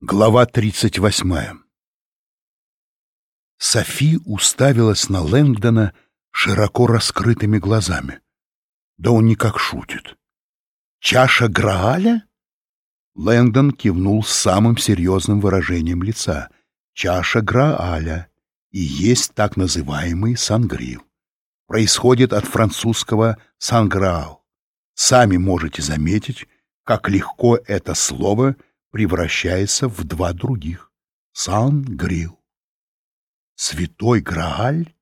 Глава 38 Софи уставилась на Лэнгдона широко раскрытыми глазами. Да он никак шутит. «Чаша Грааля?» Лэнгдон кивнул с самым серьезным выражением лица. «Чаша Грааля и есть так называемый сангрил. Происходит от французского «санграал». Сами можете заметить, как легко это слово — превращается в два других — Сан-Грил. Святой Грааль?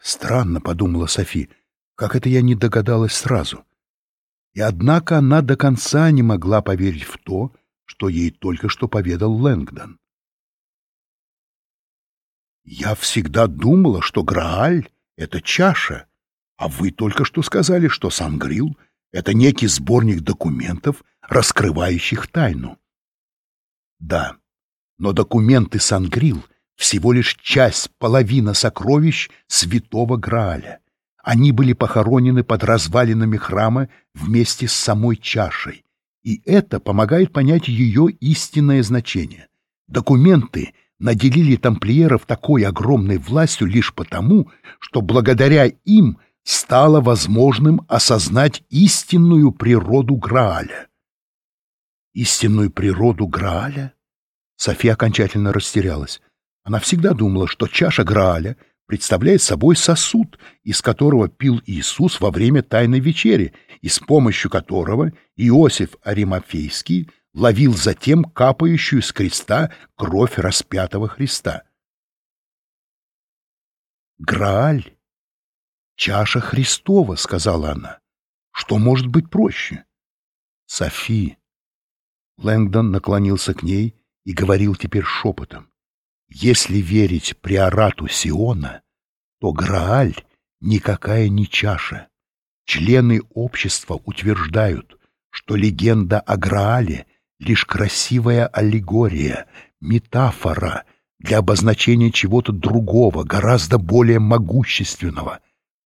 Странно, — подумала Софи, — как это я не догадалась сразу. И однако она до конца не могла поверить в то, что ей только что поведал Лэнгдон. «Я всегда думала, что Грааль — это чаша, а вы только что сказали, что Сангрил — это некий сборник документов, раскрывающих тайну. Да, но документы Сангрил всего лишь часть, половина сокровищ святого Грааля. Они были похоронены под развалинами храма вместе с самой чашей, и это помогает понять ее истинное значение. Документы наделили тамплиеров такой огромной властью лишь потому, что благодаря им стало возможным осознать истинную природу Грааля истинную природу Грааля? София окончательно растерялась. Она всегда думала, что чаша Грааля представляет собой сосуд, из которого пил Иисус во время Тайной Вечери, и с помощью которого Иосиф Аримафейский ловил затем капающую с креста кровь распятого Христа. «Грааль — чаша Христова», — сказала она. «Что может быть проще?» «Софи, Лэнгдон наклонился к ней и говорил теперь шепотом. «Если верить приорату Сиона, то Грааль никакая не чаша. Члены общества утверждают, что легенда о Граале — лишь красивая аллегория, метафора для обозначения чего-то другого, гораздо более могущественного».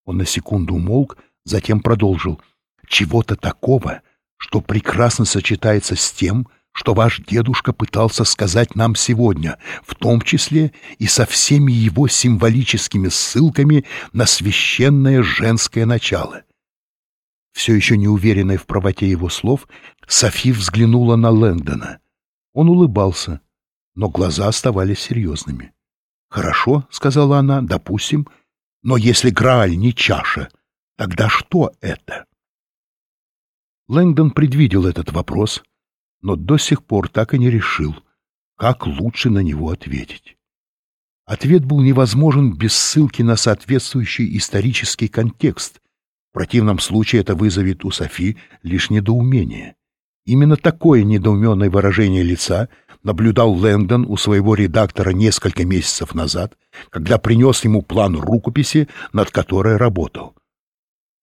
Он на секунду умолк, затем продолжил. «Чего-то такого, что прекрасно сочетается с тем, что ваш дедушка пытался сказать нам сегодня, в том числе и со всеми его символическими ссылками на священное женское начало. Все еще не уверенная в правоте его слов, Софи взглянула на Лэндона. Он улыбался, но глаза оставались серьезными. «Хорошо», — сказала она, — «допустим, но если Грааль не чаша, тогда что это?» Лэнгдон предвидел этот вопрос, но до сих пор так и не решил, как лучше на него ответить. Ответ был невозможен без ссылки на соответствующий исторический контекст. В противном случае это вызовет у Софи лишь недоумение. Именно такое недоуменное выражение лица наблюдал Лэнгдон у своего редактора несколько месяцев назад, когда принес ему план рукописи, над которой работал.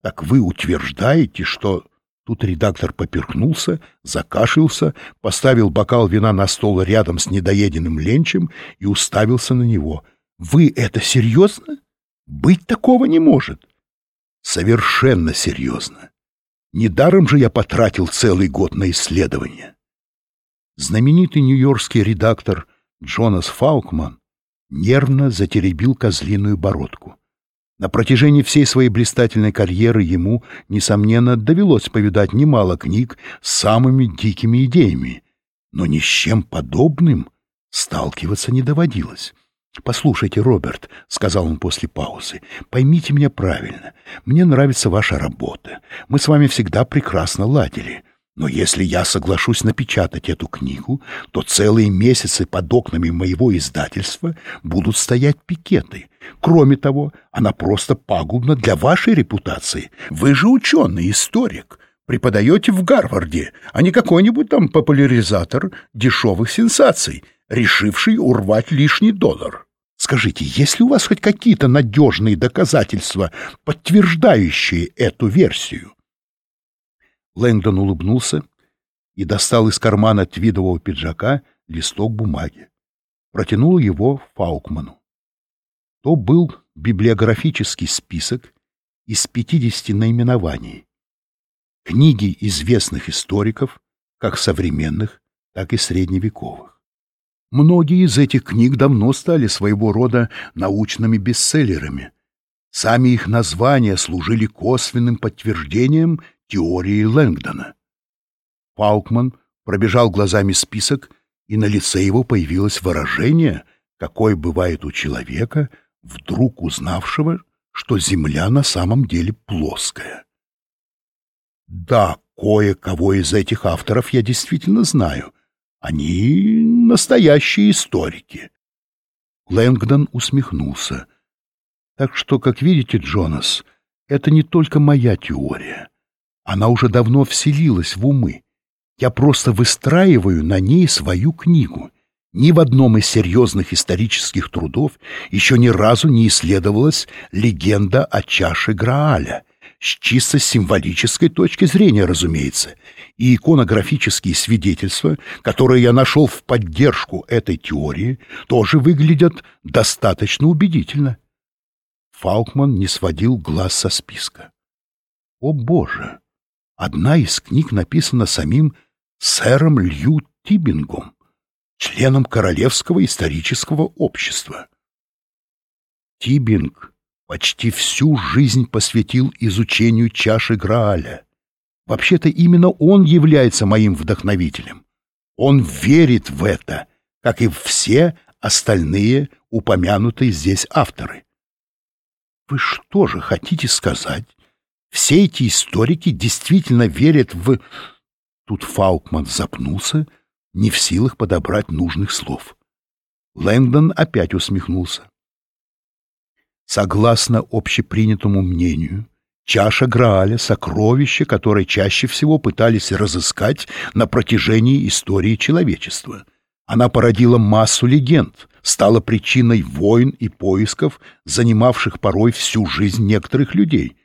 «Так вы утверждаете, что...» Тут редактор поперхнулся, закашлялся, поставил бокал вина на стол рядом с недоеденным ленчем и уставился на него. «Вы это серьезно? Быть такого не может!» «Совершенно серьезно. Недаром же я потратил целый год на исследование». Знаменитый нью-йоркский редактор Джонас Фаукман нервно затеребил козлиную бородку. На протяжении всей своей блистательной карьеры ему, несомненно, довелось повидать немало книг с самыми дикими идеями, но ни с чем подобным сталкиваться не доводилось. «Послушайте, Роберт», — сказал он после паузы, — «поймите меня правильно. Мне нравится ваша работа. Мы с вами всегда прекрасно ладили. Но если я соглашусь напечатать эту книгу, то целые месяцы под окнами моего издательства будут стоять пикеты. Кроме того, она просто пагубна для вашей репутации. Вы же ученый, историк, преподаете в Гарварде, а не какой-нибудь там популяризатор дешевых сенсаций, решивший урвать лишний доллар. Скажите, есть ли у вас хоть какие-то надежные доказательства, подтверждающие эту версию? Лэнгдон улыбнулся и достал из кармана твидового пиджака листок бумаги. Протянул его Фаукману. То был библиографический список из 50 наименований. Книги известных историков, как современных, так и средневековых. Многие из этих книг давно стали своего рода научными бестселлерами. Сами их названия служили косвенным подтверждением теории Лэнгдона. Паукман пробежал глазами список, и на лице его появилось выражение, какое бывает у человека, вдруг узнавшего, что Земля на самом деле плоская. Да, кое-кого из этих авторов я действительно знаю. Они настоящие историки. Лэнгдон усмехнулся. Так что, как видите, Джонас, это не только моя теория. Она уже давно вселилась в умы. Я просто выстраиваю на ней свою книгу. Ни в одном из серьезных исторических трудов еще ни разу не исследовалась легенда о чаше Грааля, с чисто символической точки зрения, разумеется, и иконографические свидетельства, которые я нашел в поддержку этой теории, тоже выглядят достаточно убедительно. Фалкман не сводил глаз со списка. О, Боже! Одна из книг написана самим сэром Лью Тибингом, членом Королевского исторического общества. Тибинг почти всю жизнь посвятил изучению чаши Грааля. Вообще-то именно он является моим вдохновителем. Он верит в это, как и все остальные упомянутые здесь авторы. Вы что же хотите сказать? Все эти историки действительно верят в... Тут Фаукман запнулся, не в силах подобрать нужных слов. Лэндон опять усмехнулся. Согласно общепринятому мнению, чаша Грааля — сокровище, которое чаще всего пытались разыскать на протяжении истории человечества. Она породила массу легенд, стала причиной войн и поисков, занимавших порой всю жизнь некоторых людей.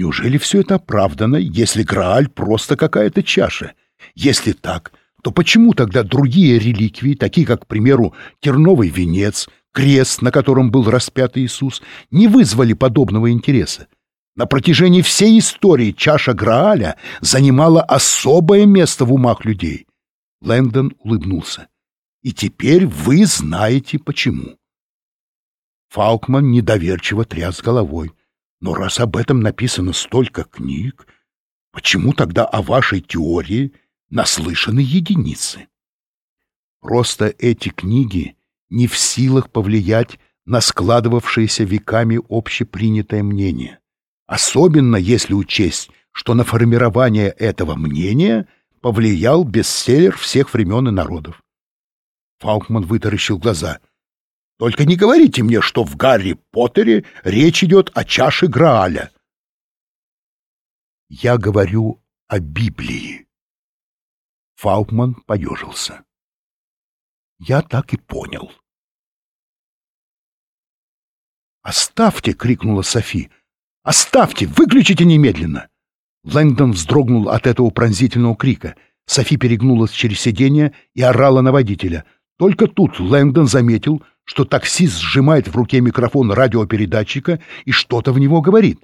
Неужели все это оправдано, если Грааль просто какая-то чаша? Если так, то почему тогда другие реликвии, такие как, к примеру, терновый венец, крест, на котором был распят Иисус, не вызвали подобного интереса? На протяжении всей истории чаша Грааля занимала особое место в умах людей. Лэндон улыбнулся. И теперь вы знаете почему. Фалкман недоверчиво тряс головой. Но раз об этом написано столько книг, почему тогда о вашей теории наслышаны единицы? Просто эти книги не в силах повлиять на складывавшееся веками общепринятое мнение, особенно если учесть, что на формирование этого мнения повлиял бестселлер всех времен и народов. Фаукман вытаращил глаза. «Только не говорите мне, что в Гарри Поттере речь идет о чаше Грааля». «Я говорю о Библии». Фаукман поежился. «Я так и понял». «Оставьте!» — крикнула Софи. «Оставьте! Выключите немедленно!» Лэнгдон вздрогнул от этого пронзительного крика. Софи перегнулась через сиденье и орала на водителя — только тут Лэндон заметил, что таксист сжимает в руке микрофон радиопередатчика и что-то в него говорит.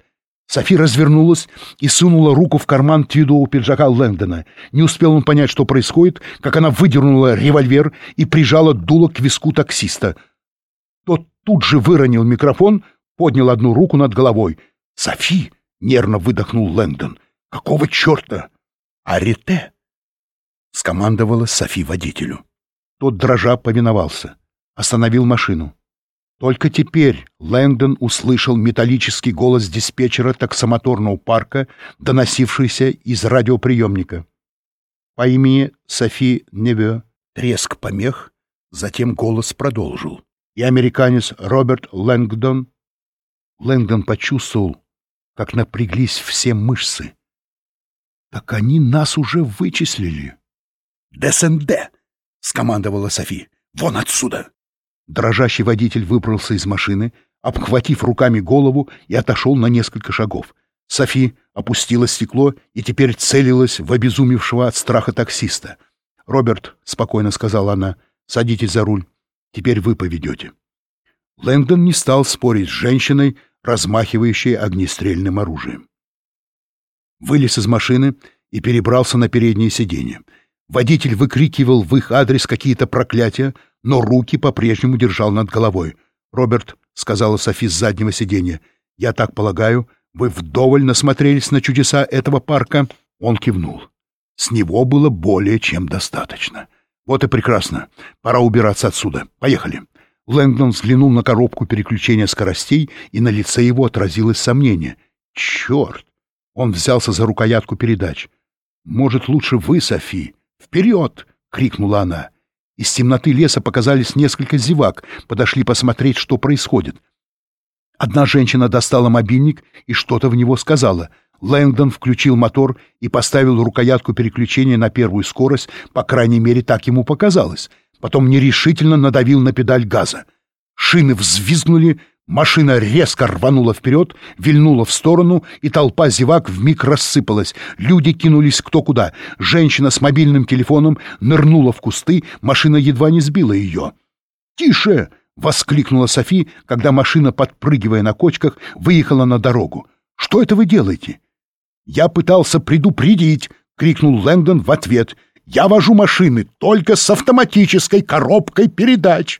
Софи развернулась и сунула руку в карман твидового пиджака Лэндона. Не успел он понять, что происходит, как она выдернула револьвер и прижала дуло к виску таксиста. Тот тут же выронил микрофон, поднял одну руку над головой. «Софи!» — нервно выдохнул Лэндон. «Какого черта?» «Арите!» — скомандовала Софи водителю. Тот дрожа повиновался, остановил машину. Только теперь Лэндон услышал металлический голос диспетчера таксомоторного парка, доносившийся из радиоприемника. По имени Софи Неве треск помех, затем голос продолжил. И американец Роберт Лэнгдон... Лэнгдон почувствовал, как напряглись все мышцы. Так они нас уже вычислили. ДСНД! — скомандовала Софи. «Вон отсюда!» Дрожащий водитель выбрался из машины, обхватив руками голову и отошел на несколько шагов. Софи опустила стекло и теперь целилась в обезумевшего от страха таксиста. «Роберт», — спокойно сказала она, — «садитесь за руль. Теперь вы поведете». Лэндон не стал спорить с женщиной, размахивающей огнестрельным оружием. Вылез из машины и перебрался на переднее сиденье. Водитель выкрикивал в их адрес какие-то проклятия, но руки по-прежнему держал над головой. «Роберт», — сказала Софи с заднего сиденья, — «я так полагаю, вы вдоволь насмотрелись на чудеса этого парка?» Он кивнул. С него было более чем достаточно. «Вот и прекрасно. Пора убираться отсюда. Поехали». Лэнгдон взглянул на коробку переключения скоростей, и на лице его отразилось сомнение. «Черт!» Он взялся за рукоятку передач. «Может, лучше вы, Софи?» «Вперед!» — крикнула она. Из темноты леса показались несколько зевак, подошли посмотреть, что происходит. Одна женщина достала мобильник и что-то в него сказала. Лэнгдон включил мотор и поставил рукоятку переключения на первую скорость, по крайней мере, так ему показалось. Потом нерешительно надавил на педаль газа. Шины взвизгнули, Машина резко рванула вперед, вильнула в сторону, и толпа зевак вмиг рассыпалась. Люди кинулись кто куда. Женщина с мобильным телефоном нырнула в кусты, машина едва не сбила ее. «Тише!» — воскликнула Софи, когда машина, подпрыгивая на кочках, выехала на дорогу. «Что это вы делаете?» «Я пытался предупредить!» — крикнул Лэнгдон в ответ. «Я вожу машины только с автоматической коробкой передач!»